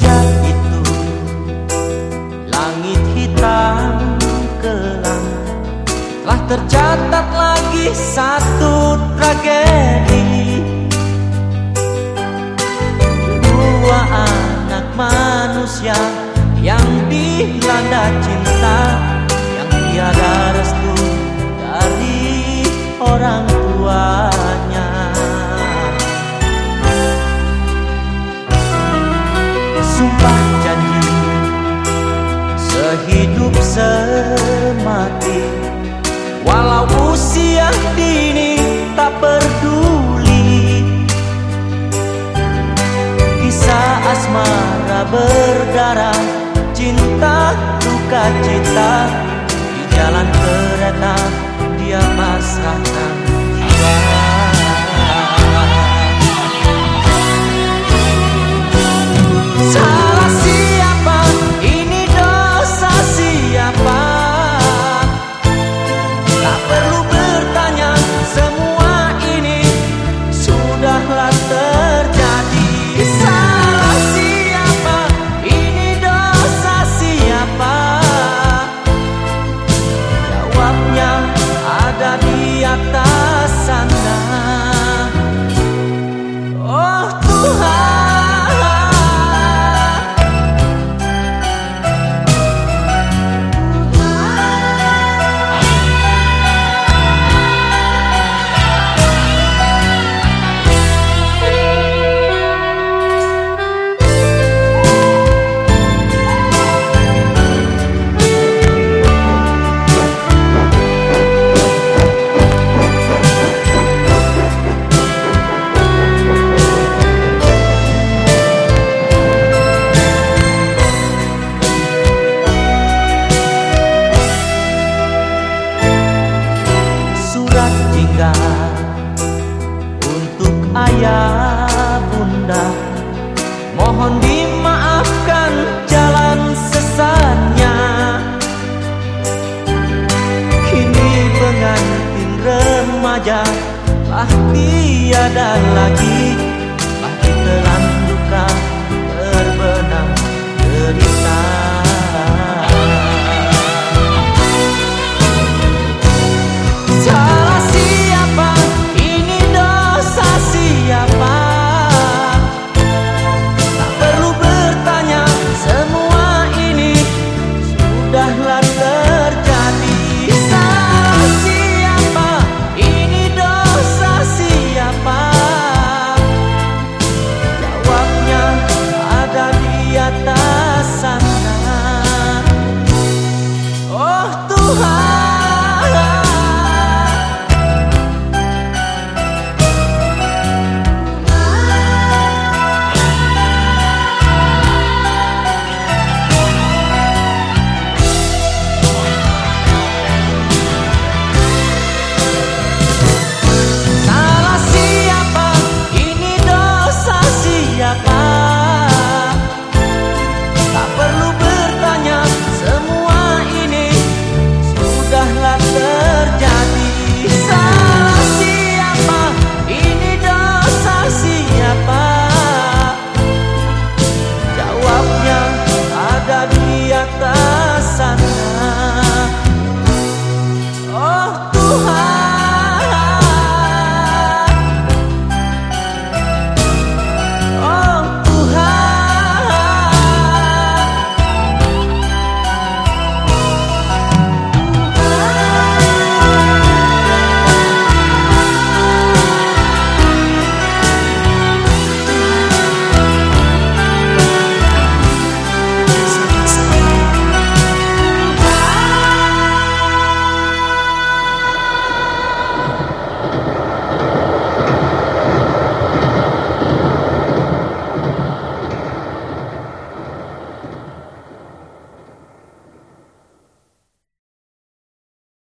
Senja itu. Langit hitam kelam. Telah tercatat lagi satu tragedi. Dua anak manusia Yang dilanda cinta Yang tiada restu dari orang tuanya Sehidup semati. Walau usia dini tak peduli. Kisah asmara berdarah Cinta duka cita. Di jalan kereta dia pasrahkan ayah bunda. Mohon dimaafkan jalan sesatnya. Kini pengantin remaja telah tiada lagi cosas